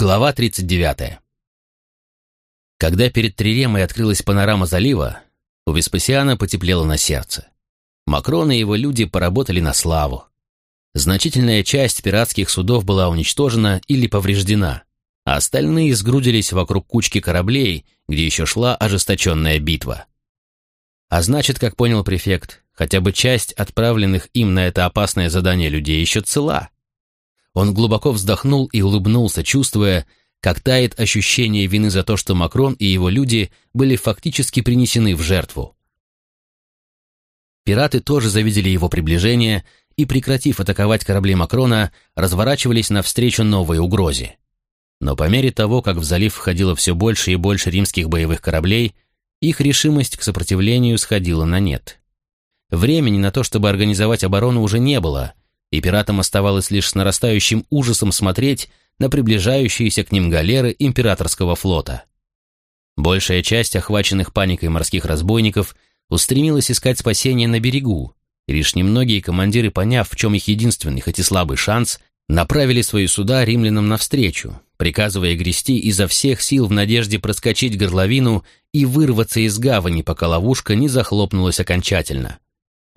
Глава 39. Когда перед Триремой открылась панорама залива, у Веспасиана потеплело на сердце. Макрон и его люди поработали на славу. Значительная часть пиратских судов была уничтожена или повреждена, а остальные сгрудились вокруг кучки кораблей, где еще шла ожесточенная битва. А значит, как понял префект, хотя бы часть отправленных им на это опасное задание людей еще цела. Он глубоко вздохнул и улыбнулся, чувствуя, как тает ощущение вины за то, что Макрон и его люди были фактически принесены в жертву. Пираты тоже завидели его приближение и, прекратив атаковать корабли Макрона, разворачивались навстречу новой угрозе. Но по мере того, как в залив входило все больше и больше римских боевых кораблей, их решимость к сопротивлению сходила на нет. Времени на то, чтобы организовать оборону, уже не было, и пиратам оставалось лишь с нарастающим ужасом смотреть на приближающиеся к ним галеры императорского флота. Большая часть охваченных паникой морских разбойников устремилась искать спасения на берегу, и лишь немногие командиры, поняв, в чем их единственный, хоть и слабый шанс, направили свои суда римлянам навстречу, приказывая грести изо всех сил в надежде проскочить горловину и вырваться из гавани, пока ловушка не захлопнулась окончательно.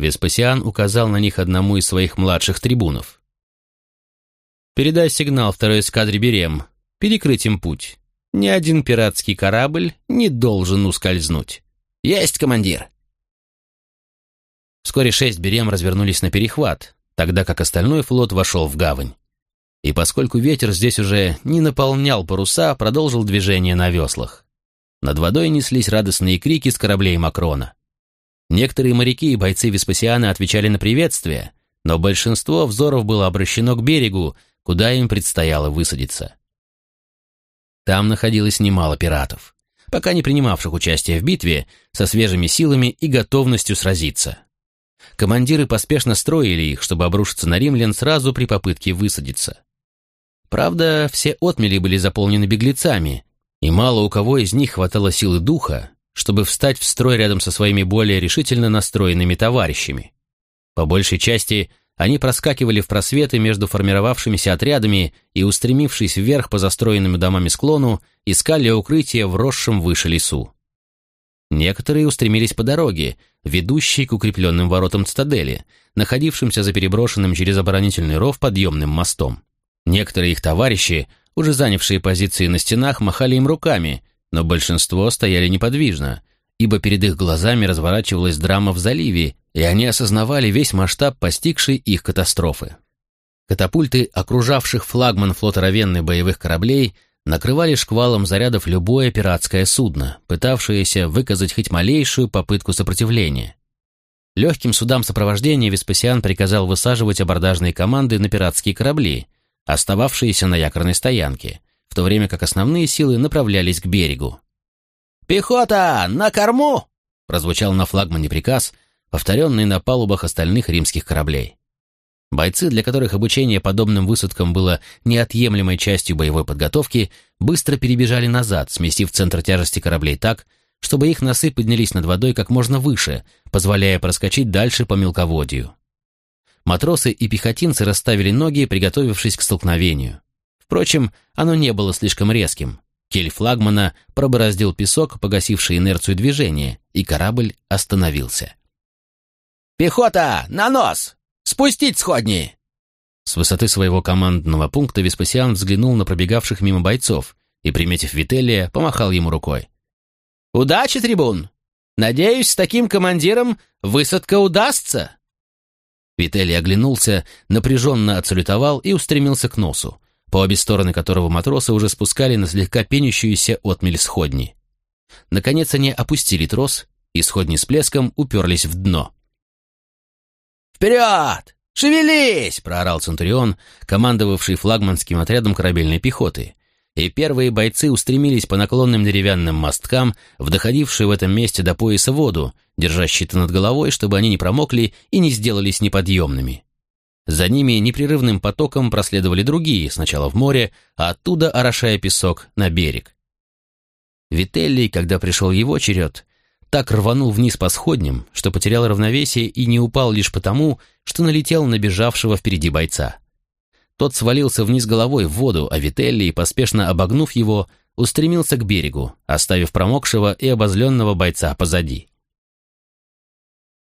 Веспасиан указал на них одному из своих младших трибунов. «Передай сигнал второй эскадре Берем, перекрыть им путь. Ни один пиратский корабль не должен ускользнуть». «Есть, командир!» Вскоре шесть Берем развернулись на перехват, тогда как остальной флот вошел в гавань. И поскольку ветер здесь уже не наполнял паруса, продолжил движение на веслах. Над водой неслись радостные крики с кораблей Макрона. Некоторые моряки и бойцы Веспасиана отвечали на приветствие, но большинство взоров было обращено к берегу, куда им предстояло высадиться. Там находилось немало пиратов, пока не принимавших участие в битве, со свежими силами и готовностью сразиться. Командиры поспешно строили их, чтобы обрушиться на римлян сразу при попытке высадиться. Правда, все отмели были заполнены беглецами, и мало у кого из них хватало силы духа, чтобы встать в строй рядом со своими более решительно настроенными товарищами. По большей части они проскакивали в просветы между формировавшимися отрядами и, устремившись вверх по застроенным домами склону, искали укрытие в росшем выше лесу. Некоторые устремились по дороге, ведущей к укрепленным воротам цитадели, находившимся за переброшенным через оборонительный ров подъемным мостом. Некоторые их товарищи, уже занявшие позиции на стенах, махали им руками, но большинство стояли неподвижно, ибо перед их глазами разворачивалась драма в заливе, и они осознавали весь масштаб постигшей их катастрофы. Катапульты, окружавших флагман флота Равенны боевых кораблей, накрывали шквалом зарядов любое пиратское судно, пытавшееся выказать хоть малейшую попытку сопротивления. Легким судам сопровождения Веспасиан приказал высаживать абордажные команды на пиратские корабли, остававшиеся на якорной стоянке, в то время как основные силы направлялись к берегу. «Пехота! На корму!» — прозвучал на флагмане приказ, повторенный на палубах остальных римских кораблей. Бойцы, для которых обучение подобным высадкам было неотъемлемой частью боевой подготовки, быстро перебежали назад, сместив центр тяжести кораблей так, чтобы их носы поднялись над водой как можно выше, позволяя проскочить дальше по мелководью. Матросы и пехотинцы расставили ноги, приготовившись к столкновению. Впрочем, оно не было слишком резким. Кель флагмана пробороздил песок, погасивший инерцию движения, и корабль остановился. «Пехота! На нос! Спустить сходни!» С высоты своего командного пункта Веспасиан взглянул на пробегавших мимо бойцов и, приметив Вителия, помахал ему рукой. «Удачи, трибун! Надеюсь, с таким командиром высадка удастся!» Вителий оглянулся, напряженно отсалютовал и устремился к носу, по обе стороны которого матросы уже спускали на слегка пенящуюся отмель сходни. Наконец они опустили трос, и сходни с плеском уперлись в дно. «Вперед! Шевелись!» — проорал Центурион, командовавший флагманским отрядом корабельной пехоты, и первые бойцы устремились по наклонным деревянным мосткам в доходившую в этом месте до пояса воду, держа щиты над головой, чтобы они не промокли и не сделались неподъемными. За ними непрерывным потоком проследовали другие, сначала в море, а оттуда, орошая песок, на берег. Вителлий, когда пришел его черед, так рванул вниз по сходням, что потерял равновесие и не упал лишь потому, что налетел на бежавшего впереди бойца. Тот свалился вниз головой в воду, а Вителли, поспешно обогнув его, устремился к берегу, оставив промокшего и обозленного бойца позади.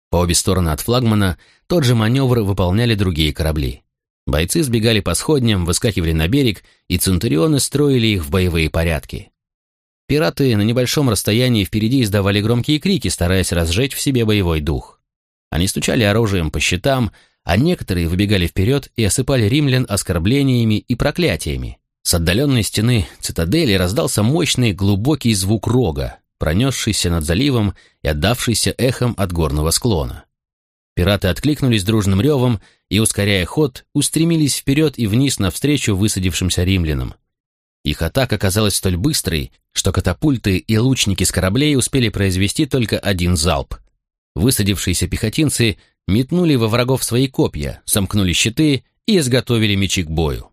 По обе стороны от флагмана тот же маневр выполняли другие корабли. Бойцы сбегали по сходням, выскакивали на берег, и центурионы строили их в боевые порядки. Пираты на небольшом расстоянии впереди издавали громкие крики, стараясь разжечь в себе боевой дух. Они стучали оружием по щитам, а некоторые выбегали вперед и осыпали римлян оскорблениями и проклятиями. С отдаленной стены цитадели раздался мощный глубокий звук рога, пронесшийся над заливом и отдавшийся эхом от горного склона. Пираты откликнулись дружным ревом и, ускоряя ход, устремились вперед и вниз навстречу высадившимся римлянам. Их атака оказалась столь быстрой, что катапульты и лучники с кораблей успели произвести только один залп. Высадившиеся пехотинцы метнули во врагов свои копья, сомкнули щиты и изготовили мечи к бою.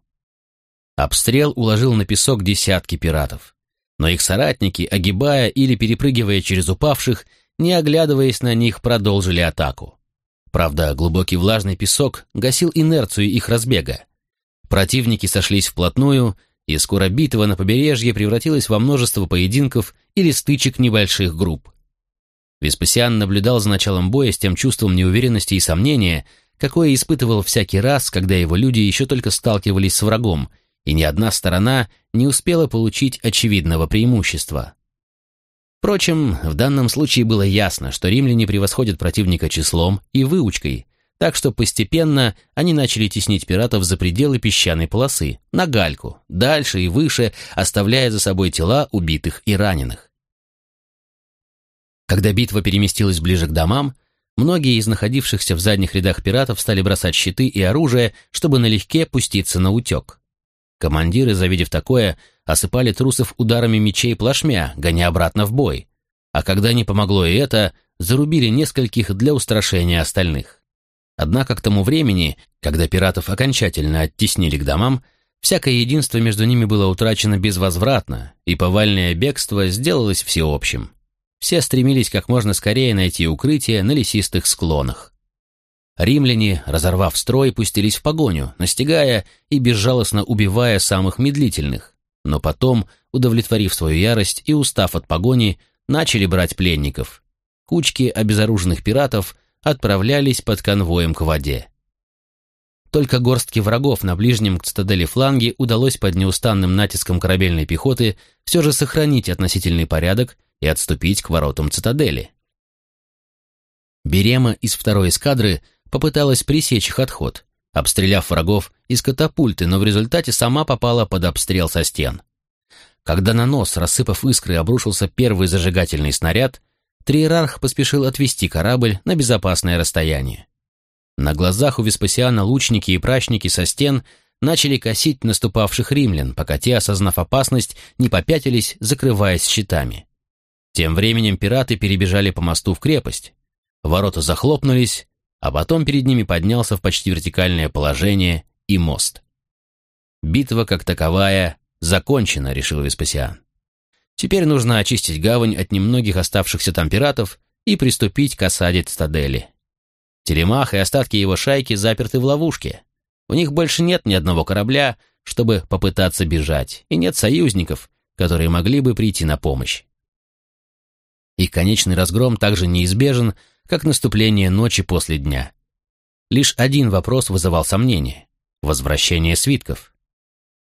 Обстрел уложил на песок десятки пиратов. Но их соратники, огибая или перепрыгивая через упавших, не оглядываясь на них, продолжили атаку. Правда, глубокий влажный песок гасил инерцию их разбега. Противники сошлись вплотную, и скоро битва на побережье превратилась во множество поединков или стычек небольших групп. Веспасиан наблюдал за началом боя с тем чувством неуверенности и сомнения, какое испытывал всякий раз, когда его люди еще только сталкивались с врагом – и ни одна сторона не успела получить очевидного преимущества. Впрочем, в данном случае было ясно, что римляне превосходят противника числом и выучкой, так что постепенно они начали теснить пиратов за пределы песчаной полосы, на гальку, дальше и выше, оставляя за собой тела убитых и раненых. Когда битва переместилась ближе к домам, многие из находившихся в задних рядах пиратов стали бросать щиты и оружие, чтобы налегке пуститься на утек. Командиры, завидев такое, осыпали трусов ударами мечей плашмя, гоня обратно в бой. А когда не помогло и это, зарубили нескольких для устрашения остальных. Однако к тому времени, когда пиратов окончательно оттеснили к домам, всякое единство между ними было утрачено безвозвратно, и повальное бегство сделалось всеобщим. Все стремились как можно скорее найти укрытие на лесистых склонах. Римляне, разорвав строй, пустились в погоню, настигая и безжалостно убивая самых медлительных. Но потом, удовлетворив свою ярость и устав от погони, начали брать пленников. Кучки обезоруженных пиратов отправлялись под конвоем к воде. Только горстки врагов на ближнем к цитадели фланге удалось под неустанным натиском корабельной пехоты все же сохранить относительный порядок и отступить к воротам цитадели. Берема из второй эскадры – попыталась пресечь их отход, обстреляв врагов из катапульты, но в результате сама попала под обстрел со стен. Когда на нос, рассыпав искры, обрушился первый зажигательный снаряд, Триерарх поспешил отвести корабль на безопасное расстояние. На глазах у Веспасиана лучники и прачники со стен начали косить наступавших римлян, пока те, осознав опасность, не попятились, закрываясь щитами. Тем временем пираты перебежали по мосту в крепость. Ворота захлопнулись, а потом перед ними поднялся в почти вертикальное положение и мост. Битва как таковая закончена, решил Веспасиан. Теперь нужно очистить гавань от немногих оставшихся там пиратов и приступить к осаде Цитадели. Телемах и остатки его шайки заперты в ловушке. У них больше нет ни одного корабля, чтобы попытаться бежать, и нет союзников, которые могли бы прийти на помощь. Их конечный разгром также неизбежен, как наступление ночи после дня. Лишь один вопрос вызывал сомнение — возвращение свитков.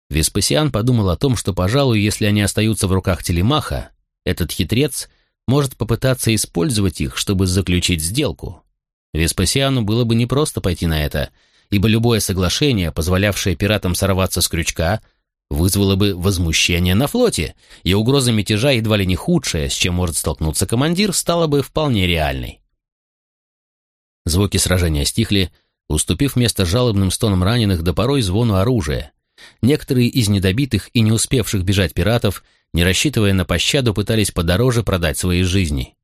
Веспасиан подумал о том, что, пожалуй, если они остаются в руках Телемаха, этот хитрец может попытаться использовать их, чтобы заключить сделку. Веспасиану было бы непросто пойти на это, ибо любое соглашение, позволявшее пиратам сорваться с крючка, вызвало бы возмущение на флоте, и угроза мятежа, едва ли не худшая, с чем может столкнуться командир, стала бы вполне реальной. Звуки сражения стихли, уступив место жалобным стонам раненых до порой звону оружия. Некоторые из недобитых и не успевших бежать пиратов, не рассчитывая на пощаду, пытались подороже продать свои жизни.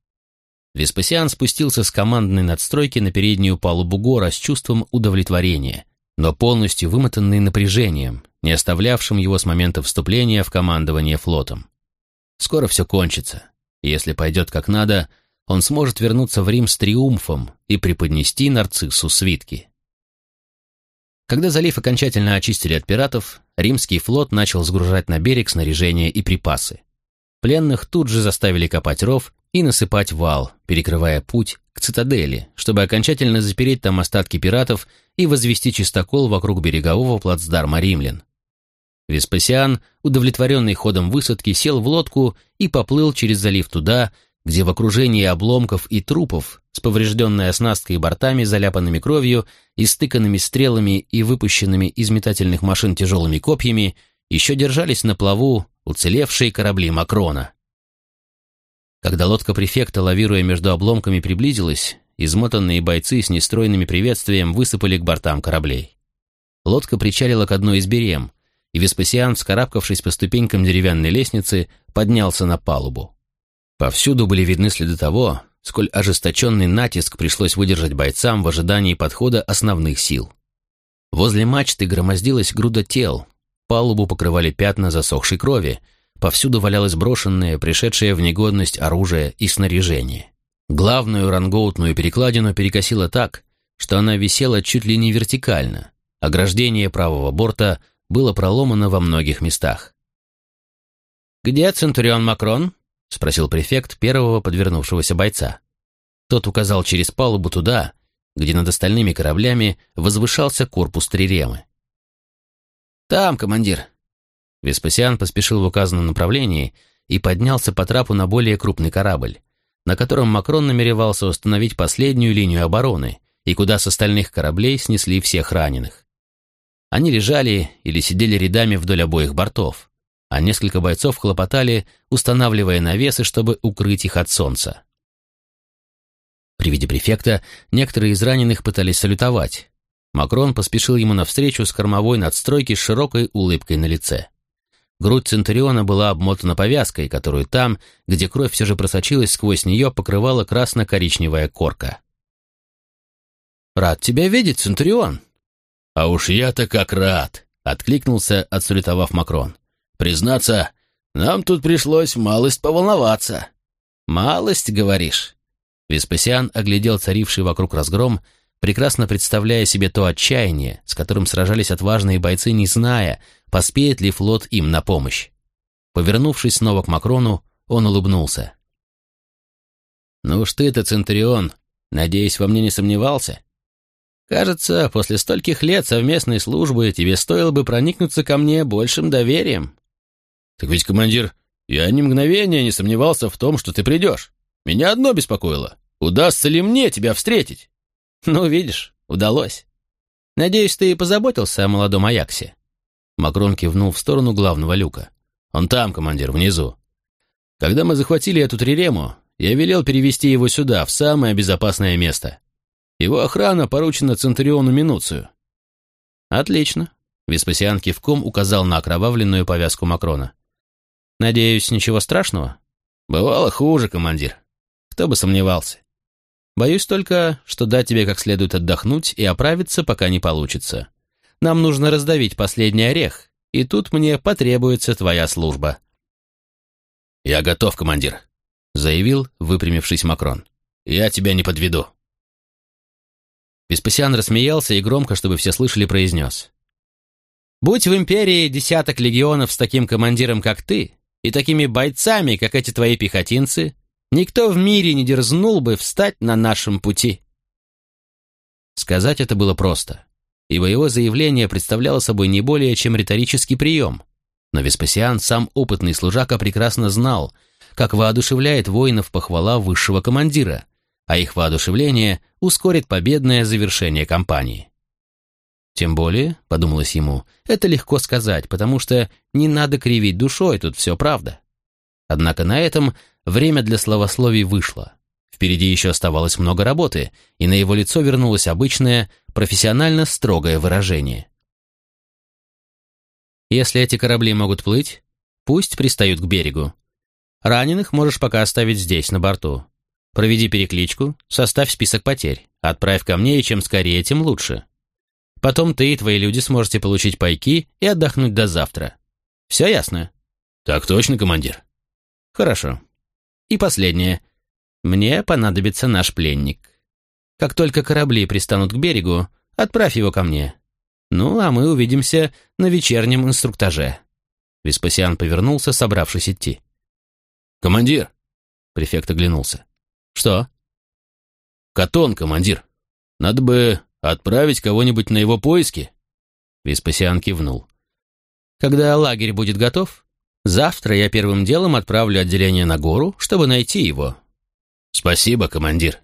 Веспасиан спустился с командной надстройки на переднюю палубу гора с чувством удовлетворения, но полностью вымотанный напряжением, не оставлявшим его с момента вступления в командование флотом. Скоро все кончится. Если пойдет как надо, он сможет вернуться в Рим с триумфом и преподнести нарциссу свитки. Когда залив окончательно очистили от пиратов, римский флот начал сгружать на берег снаряжение и припасы. Пленных тут же заставили копать ров и насыпать вал, перекрывая путь к цитадели, чтобы окончательно запереть там остатки пиратов и возвести чистокол вокруг берегового плацдарма римлян. Веспасиан, удовлетворенный ходом высадки, сел в лодку и поплыл через залив туда, где в окружении обломков и трупов, с поврежденной оснасткой и бортами, заляпанными кровью, истыканными стрелами и выпущенными из метательных машин тяжелыми копьями, еще держались на плаву уцелевшие корабли Макрона. Когда лодка префекта, лавируя между обломками, приблизилась, измотанные бойцы с нестройными приветствием высыпали к бортам кораблей. Лодка причалила к одной из берем, и Веспасиан, вскарабкавшись по ступенькам деревянной лестницы, поднялся на палубу. Повсюду были видны следы того, сколь ожесточенный натиск пришлось выдержать бойцам в ожидании подхода основных сил. Возле мачты громоздилась груда тел, палубу покрывали пятна засохшей крови, повсюду валялось брошенное, пришедшее в негодность оружие и снаряжение. Главную рангоутную перекладину перекосило так, что она висела чуть ли не вертикально, ограждение правого борта было проломано во многих местах. «Где Центурион Макрон?» — спросил префект первого подвернувшегося бойца. Тот указал через палубу туда, где над остальными кораблями возвышался корпус Триремы. «Там, командир!» Веспасиан поспешил в указанном направлении и поднялся по трапу на более крупный корабль, на котором Макрон намеревался установить последнюю линию обороны и куда с остальных кораблей снесли всех раненых. Они лежали или сидели рядами вдоль обоих бортов, а несколько бойцов хлопотали, устанавливая навесы, чтобы укрыть их от солнца. При виде префекта некоторые из раненых пытались салютовать. Макрон поспешил ему навстречу с кормовой надстройки с широкой улыбкой на лице. Грудь Центуриона была обмотана повязкой, которую там, где кровь все же просочилась сквозь нее, покрывала красно-коричневая корка. «Рад тебя видеть, Центурион!» «А уж я-то как рад!» — откликнулся, отсулетовав Макрон. Признаться, нам тут пришлось малость поволноваться». «Малость, говоришь?» Веспасиан оглядел царивший вокруг разгром, прекрасно представляя себе то отчаяние, с которым сражались отважные бойцы, не зная, поспеет ли флот им на помощь. Повернувшись снова к Макрону, он улыбнулся. «Ну уж ты-то, Центурион, надеюсь, во мне не сомневался? Кажется, после стольких лет совместной службы тебе стоило бы проникнуться ко мне большим доверием». «Так ведь, командир, я ни мгновения не сомневался в том, что ты придешь. Меня одно беспокоило. Удастся ли мне тебя встретить?» «Ну, видишь, удалось. Надеюсь, ты позаботился о молодом Аяксе?» Макрон кивнул в сторону главного люка. «Он там, командир, внизу. Когда мы захватили эту трирему, я велел перевести его сюда, в самое безопасное место. Его охрана поручена Центуриону Минуцию». «Отлично», — Веспасиан кивком указал на окровавленную повязку Макрона. Надеюсь, ничего страшного? Бывало хуже, командир. Кто бы сомневался. Боюсь только, что дать тебе как следует отдохнуть и оправиться пока не получится. Нам нужно раздавить последний орех, и тут мне потребуется твоя служба. Я готов, командир, заявил, выпрямившись Макрон. Я тебя не подведу. Веспасиан рассмеялся и громко, чтобы все слышали, произнес. «Будь в империи десяток легионов с таким командиром, как ты, и такими бойцами, как эти твои пехотинцы, никто в мире не дерзнул бы встать на нашем пути. Сказать это было просто, ибо его заявление представляло собой не более чем риторический прием. Но Веспасиан, сам опытный служака, прекрасно знал, как воодушевляет воинов похвала высшего командира, а их воодушевление ускорит победное завершение кампании. Тем более, подумалось ему, это легко сказать, потому что не надо кривить душой, тут все правда. Однако на этом время для словословий вышло. Впереди еще оставалось много работы, и на его лицо вернулось обычное, профессионально строгое выражение. Если эти корабли могут плыть, пусть пристают к берегу. Раненых можешь пока оставить здесь, на борту. Проведи перекличку, составь список потерь, отправь ко мне, и чем скорее, тем лучше. Потом ты и твои люди сможете получить пайки и отдохнуть до завтра. Все ясно?» «Так точно, командир». «Хорошо. И последнее. Мне понадобится наш пленник. Как только корабли пристанут к берегу, отправь его ко мне. Ну, а мы увидимся на вечернем инструктаже». Веспасиан повернулся, собравшись идти. «Командир!» — префект оглянулся. «Что?» «Катон, командир. Надо бы отправить кого-нибудь на его поиски». Веспасиан кивнул. «Когда лагерь будет готов, завтра я первым делом отправлю отделение на гору, чтобы найти его». «Спасибо, командир».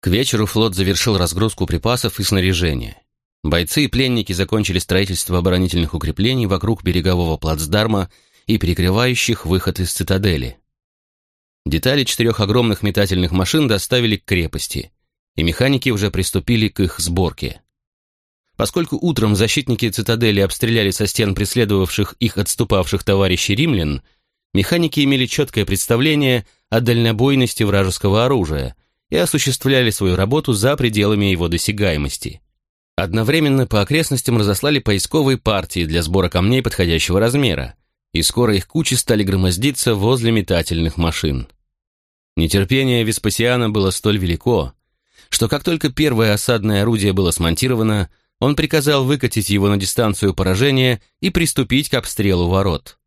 К вечеру флот завершил разгрузку припасов и снаряжения. Бойцы и пленники закончили строительство оборонительных укреплений вокруг берегового плацдарма и перекрывающих выход из цитадели. Детали четырех огромных метательных машин доставили к крепости, и механики уже приступили к их сборке. Поскольку утром защитники цитадели обстреляли со стен преследовавших их отступавших товарищей римлян, механики имели четкое представление о дальнобойности вражеского оружия и осуществляли свою работу за пределами его досягаемости. Одновременно по окрестностям разослали поисковые партии для сбора камней подходящего размера, и скоро их кучи стали громоздиться возле метательных машин. Нетерпение Веспасиана было столь велико, что как только первое осадное орудие было смонтировано, он приказал выкатить его на дистанцию поражения и приступить к обстрелу ворот.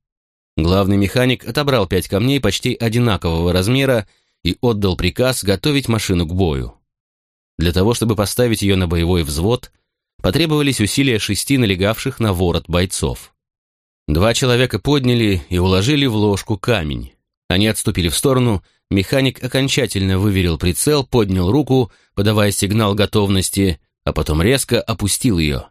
Главный механик отобрал пять камней почти одинакового размера и отдал приказ готовить машину к бою. Для того, чтобы поставить ее на боевой взвод, потребовались усилия шести налегавших на ворот бойцов. Два человека подняли и уложили в ложку камень. Они отступили в сторону, механик окончательно выверил прицел, поднял руку, подавая сигнал готовности, а потом резко опустил ее.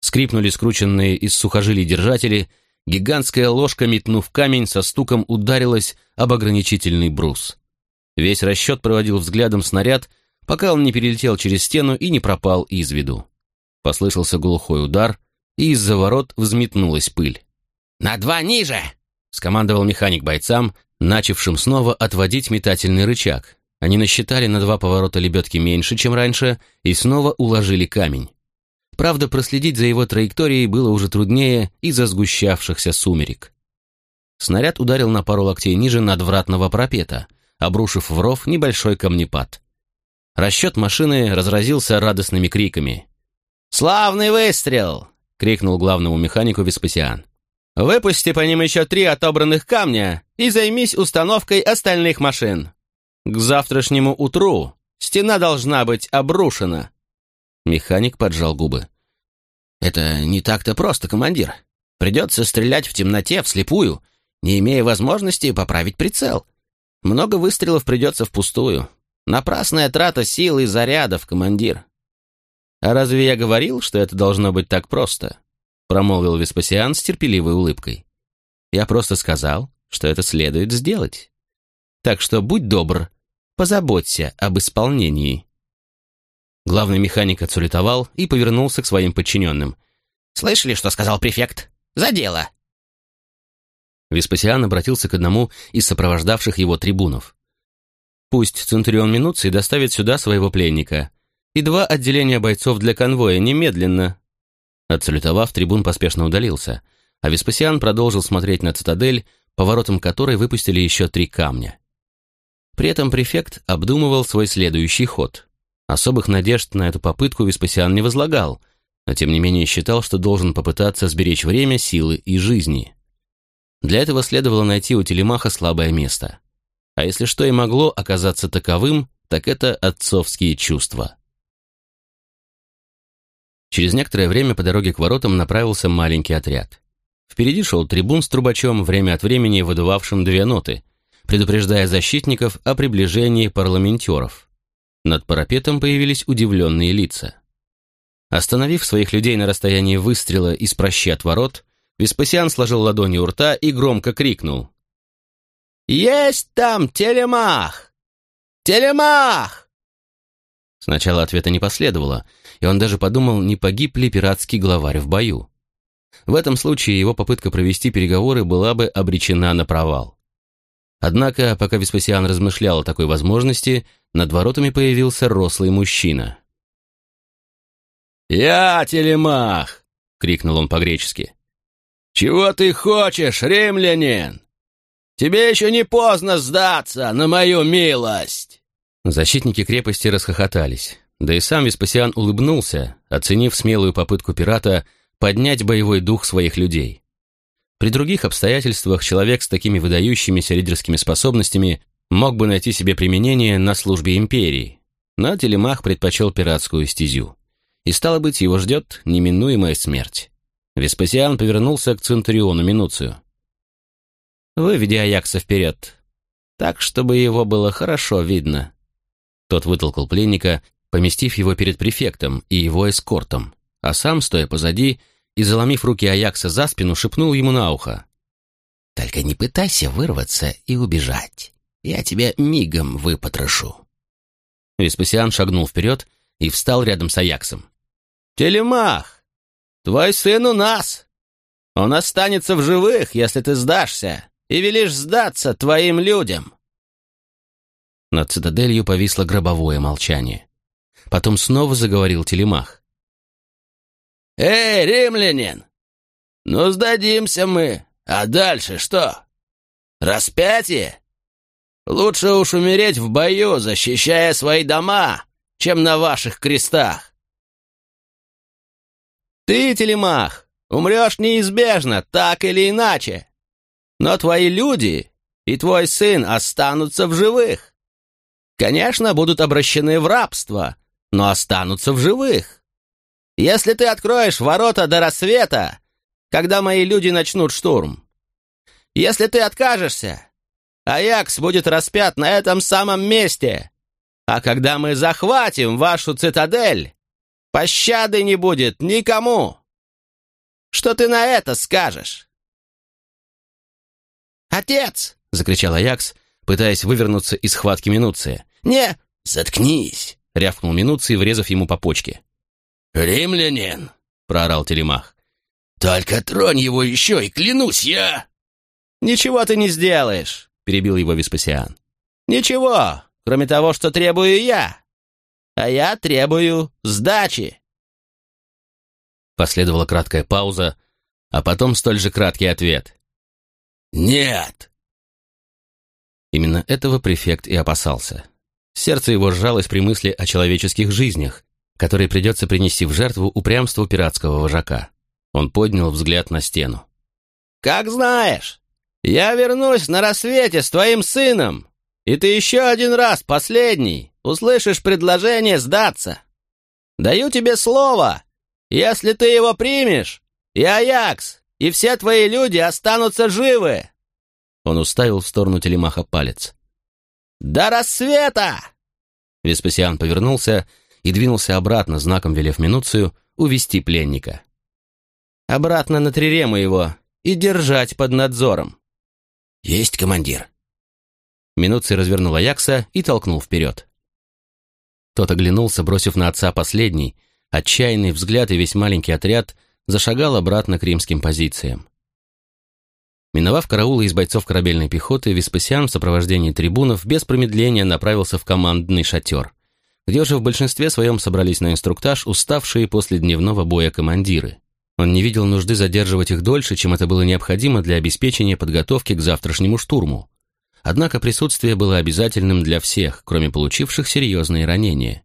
Скрипнули скрученные из сухожилий держатели, гигантская ложка, метнув камень, со стуком ударилась об ограничительный брус. Весь расчет проводил взглядом снаряд, пока он не перелетел через стену и не пропал из виду. Послышался глухой удар, и из-за ворот взметнулась пыль. «На два ниже!» — скомандовал механик бойцам, начавшим снова отводить метательный рычаг. Они насчитали на два поворота лебедки меньше, чем раньше, и снова уложили камень. Правда, проследить за его траекторией было уже труднее из-за сгущавшихся сумерек. Снаряд ударил на пару локтей ниже надвратного пропета, обрушив в ров небольшой камнепад. Расчет машины разразился радостными криками. «Славный выстрел!» — крикнул главному механику Веспасиан. «Выпусти по ним еще три отобранных камня и займись установкой остальных машин. К завтрашнему утру стена должна быть обрушена». Механик поджал губы. «Это не так-то просто, командир. Придется стрелять в темноте, вслепую, не имея возможности поправить прицел. Много выстрелов придется впустую. Напрасная трата сил и зарядов, командир». «А разве я говорил, что это должно быть так просто?» Промолвил Веспасиан с терпеливой улыбкой. «Я просто сказал, что это следует сделать. Так что будь добр, позаботься об исполнении». Главный механик отсулетовал и повернулся к своим подчиненным. «Слышали, что сказал префект? За дело!» Веспасиан обратился к одному из сопровождавших его трибунов. «Пусть Центурион Минуций доставит сюда своего пленника и два отделения бойцов для конвоя немедленно». Отсалютовав, трибун поспешно удалился, а Веспасиан продолжил смотреть на цитадель, поворотом которой выпустили еще три камня. При этом префект обдумывал свой следующий ход. Особых надежд на эту попытку Веспасиан не возлагал, но тем не менее считал, что должен попытаться сберечь время, силы и жизни. Для этого следовало найти у Телемаха слабое место. А если что и могло оказаться таковым, так это отцовские чувства. Через некоторое время по дороге к воротам направился маленький отряд. Впереди шел трибун с трубачом, время от времени выдувавшим две ноты, предупреждая защитников о приближении парламентеров. Над парапетом появились удивленные лица. Остановив своих людей на расстоянии выстрела из прощи от ворот, Веспасиан сложил ладони у рта и громко крикнул. «Есть там телемах! Телемах!» Сначала ответа не последовало, и он даже подумал, не погиб ли пиратский главарь в бою. В этом случае его попытка провести переговоры была бы обречена на провал. Однако, пока Веспасиан размышлял о такой возможности, над воротами появился рослый мужчина. «Я телемах!» — крикнул он по-гречески. «Чего ты хочешь, римлянин? Тебе еще не поздно сдаться на мою милость!» Защитники крепости расхохотались, да и сам Веспасиан улыбнулся, оценив смелую попытку пирата поднять боевой дух своих людей. При других обстоятельствах человек с такими выдающимися лидерскими способностями мог бы найти себе применение на службе империи, но Телемах предпочел пиратскую стезю. И стало быть, его ждет неминуемая смерть. Веспасиан повернулся к Центуриону Минуцию. «Выведи Аякса вперед, так, чтобы его было хорошо видно». Тот вытолкал пленника, поместив его перед префектом и его эскортом, а сам, стоя позади и заломив руки Аякса за спину, шепнул ему на ухо. «Только не пытайся вырваться и убежать. Я тебя мигом выпотрошу». Веспасиан шагнул вперед и встал рядом с Аяксом. «Телемах, твой сын у нас. Он останется в живых, если ты сдашься и велишь сдаться твоим людям». Над цитаделью повисло гробовое молчание. Потом снова заговорил Телемах. «Эй, римлянин! Ну, сдадимся мы, а дальше что? Распятие? Лучше уж умереть в бою, защищая свои дома, чем на ваших крестах. Ты, Телемах, умрешь неизбежно, так или иначе. Но твои люди и твой сын останутся в живых. Конечно, будут обращены в рабство, но останутся в живых. Если ты откроешь ворота до рассвета, когда мои люди начнут штурм. Если ты откажешься, Аякс будет распят на этом самом месте. А когда мы захватим вашу цитадель, пощады не будет никому. Что ты на это скажешь?» «Отец!» — закричал Аякс, пытаясь вывернуться из схватки Минуция. «Не...» «Заткнись!» — рявкнул Минуций, врезав ему по почке. «Римлянин!» — проорал Телемах. «Только тронь его еще, и клянусь я!» «Ничего ты не сделаешь!» — перебил его Веспасиан. «Ничего, кроме того, что требую я. А я требую сдачи». Последовала краткая пауза, а потом столь же краткий ответ. «Нет!» Именно этого префект и опасался. Сердце его сжалось при мысли о человеческих жизнях, которые придется принести в жертву упрямству пиратского вожака. Он поднял взгляд на стену. «Как знаешь, я вернусь на рассвете с твоим сыном, и ты еще один раз, последний, услышишь предложение сдаться. Даю тебе слово, если ты его примешь, и Аякс, и все твои люди останутся живы!» Он уставил в сторону телемаха палец. «До рассвета!» Веспасиан повернулся и двинулся обратно, знаком велев Минуцию увести пленника. «Обратно на Трирему его и держать под надзором». «Есть, командир». Минуций развернул Аякса и толкнул вперед. Тот оглянулся, бросив на отца последний, отчаянный взгляд и весь маленький отряд зашагал обратно к римским позициям. Миновав караулы из бойцов корабельной пехоты, Веспасиан в сопровождении трибунов без промедления направился в командный шатер, где уже в большинстве своем собрались на инструктаж уставшие после дневного боя командиры. Он не видел нужды задерживать их дольше, чем это было необходимо для обеспечения подготовки к завтрашнему штурму. Однако присутствие было обязательным для всех, кроме получивших серьезные ранения.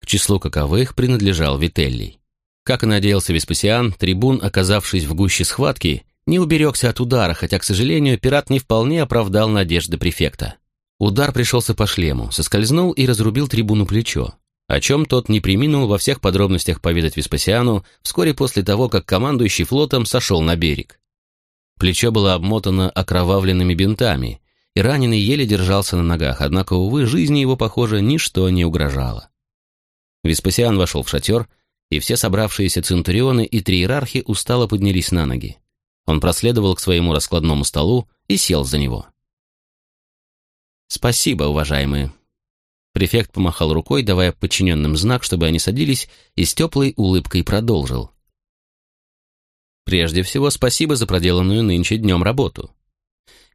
К числу каковых принадлежал Вителлий. Как и надеялся Веспасиан, трибун, оказавшись в гуще схватки, не уберегся от удара, хотя, к сожалению, пират не вполне оправдал надежды префекта. Удар пришелся по шлему, соскользнул и разрубил трибуну плечо, о чем тот не приминул во всех подробностях поведать Веспасиану вскоре после того, как командующий флотом сошел на берег. Плечо было обмотано окровавленными бинтами, и раненый еле держался на ногах, однако, увы, жизни его, похоже, ничто не угрожало. Веспасиан вошел в шатер, и все собравшиеся центурионы и триерархи устало поднялись на ноги. Он проследовал к своему раскладному столу и сел за него. «Спасибо, уважаемые». Префект помахал рукой, давая подчиненным знак, чтобы они садились, и с теплой улыбкой продолжил. «Прежде всего, спасибо за проделанную нынче днем работу.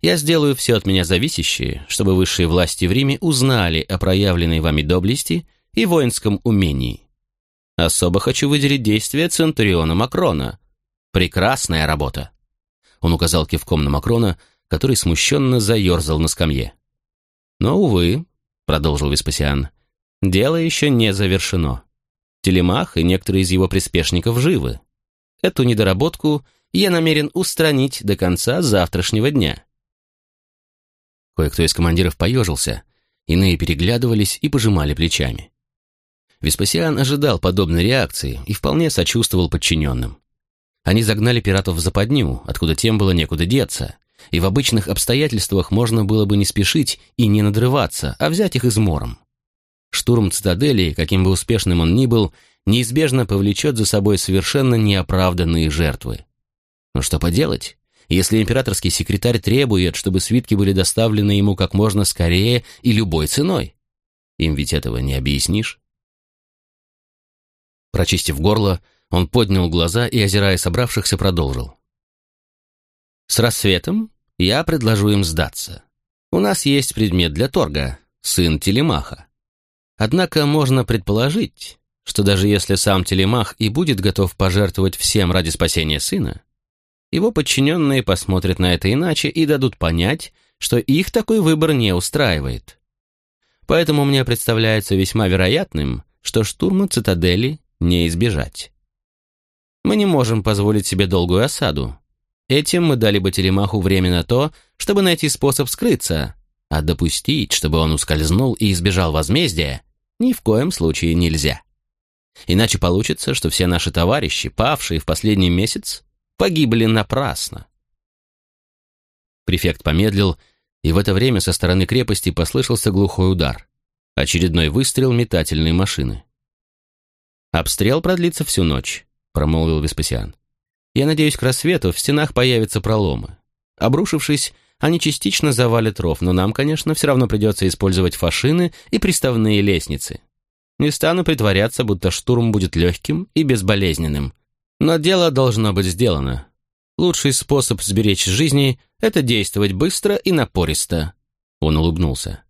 Я сделаю все от меня зависящее, чтобы высшие власти в Риме узнали о проявленной вами доблести и воинском умении. Особо хочу выделить действия Центуриона Макрона. Прекрасная работа. Он указал кивком на Макрона, который смущенно заерзал на скамье. «Но, увы», — продолжил Веспасиан, — «дело еще не завершено. Телемах и некоторые из его приспешников живы. Эту недоработку я намерен устранить до конца завтрашнего дня. Кое-кто из командиров поежился, иные переглядывались и пожимали плечами. Веспасиан ожидал подобной реакции и вполне сочувствовал подчиненным. Они загнали пиратов в западню, откуда тем было некуда деться, и в обычных обстоятельствах можно было бы не спешить и не надрываться, а взять их измором. Штурм цитадели, каким бы успешным он ни был, неизбежно повлечет за собой совершенно неоправданные жертвы. Но что поделать, если императорский секретарь требует, чтобы свитки были доставлены ему как можно скорее и любой ценой? Им ведь этого не объяснишь. Прочистив горло, он поднял глаза и, озирая собравшихся, продолжил. «С рассветом я предложу им сдаться. У нас есть предмет для торга, сын Телемаха. Однако можно предположить, что даже если сам Телемах и будет готов пожертвовать всем ради спасения сына, его подчиненные посмотрят на это иначе и дадут понять, что их такой выбор не устраивает. Поэтому мне представляется весьма вероятным, что штурма цитадели не избежать. Мы не можем позволить себе долгую осаду. Этим мы дали бы Телемаху время на то, чтобы найти способ скрыться, а допустить, чтобы он ускользнул и избежал возмездия, ни в коем случае нельзя. Иначе получится, что все наши товарищи, павшие в последний месяц, погибли напрасно. Префект помедлил, и в это время со стороны крепости послышался глухой удар. Очередной выстрел метательной машины. «Обстрел продлится всю ночь», — промолвил Веспасиан. «Я надеюсь, к рассвету в стенах появятся проломы. Обрушившись, они частично завалят ров, но нам, конечно, все равно придется использовать фашины и приставные лестницы. Не стану притворяться, будто штурм будет легким и безболезненным. Но дело должно быть сделано. Лучший способ сберечь жизни — это действовать быстро и напористо. Он улыбнулся.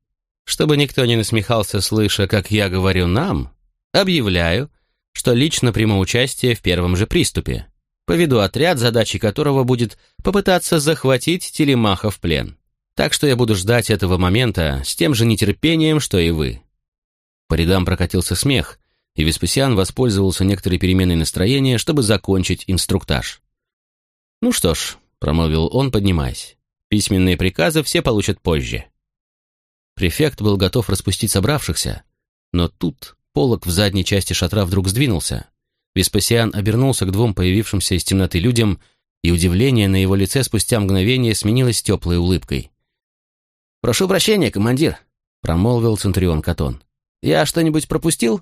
Чтобы никто не насмехался, слыша, как я говорю «нам», объявляю, что лично приму участие в первом же приступе. Поведу отряд, задачей которого будет попытаться захватить Телемаха в плен. Так что я буду ждать этого момента с тем же нетерпением, что и вы». По рядам прокатился смех, и Веспасиан воспользовался некоторой переменой настроения, чтобы закончить инструктаж. «Ну что ж», — промолвил он, поднимаясь, — «письменные приказы все получат позже». Префект был готов распустить собравшихся, но тут полог в задней части шатра вдруг сдвинулся, Веспасиан обернулся к двум появившимся из темноты людям, и удивление на его лице спустя мгновение сменилось теплой улыбкой. «Прошу прощения, командир», — промолвил Центурион Катон. «Я что-нибудь пропустил?»